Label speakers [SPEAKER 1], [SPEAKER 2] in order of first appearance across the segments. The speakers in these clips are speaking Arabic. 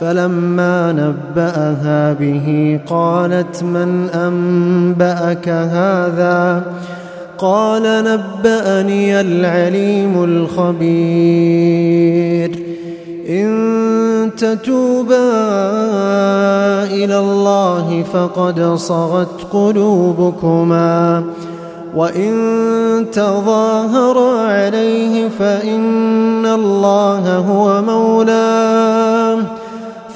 [SPEAKER 1] فلما نبأها به قالت من أنبأك هذا؟ قال نبأني العليم الخبير. إن تتوبا إلى الله فقد صغت قلوبكما. وإن تظاهر عليه فإن الله هو مولاه.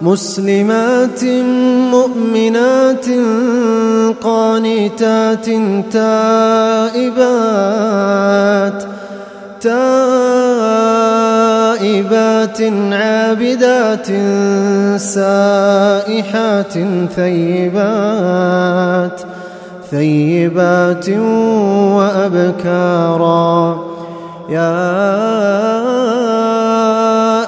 [SPEAKER 1] مسلمات مؤمنات قانتات تائبات تائبات عابدات سائحات ثيبات ثيبات وأبكارا يا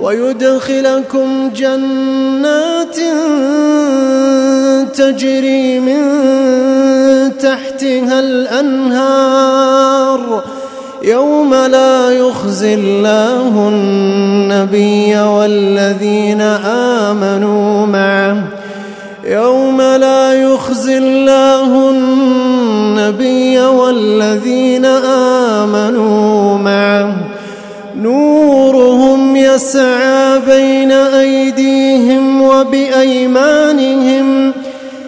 [SPEAKER 1] ويدخلكم جنات تجري من تحتها الأنهار. يوم لا يخزي الله النبي والذين آمنوا معه. يوم لا يخزي الله النبي والذين آمنوا معه. نورهم يسعى بين أيديهم وبأيمانهم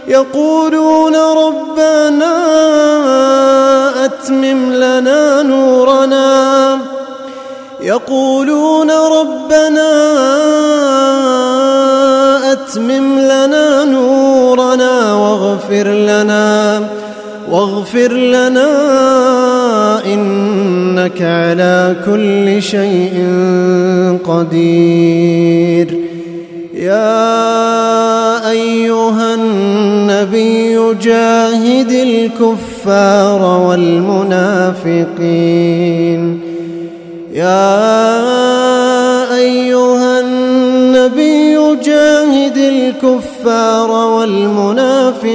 [SPEAKER 1] يقولون ربنا أتمم لنا نورنا يقولون ربنا أتمم لنا نورنا واغفر لنا واغفر لنا إنك على كل شيء قدير. يا أيها النبي جاهد الكفار والمنافقين. يا أيها النبي جاهد الكفار والمنافقين.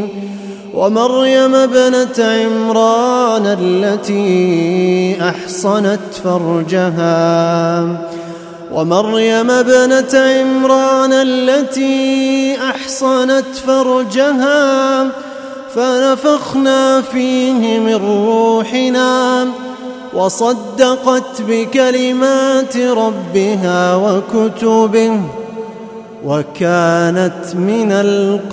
[SPEAKER 1] ومريم ابنة عمران التي أحصنت فرجها. ومريم ابنة عمران التي أحصنت فرجها. فنفخنا فيه من روحنا وصدقت بكلمات ربها وكتبه. وكانت من القانتين.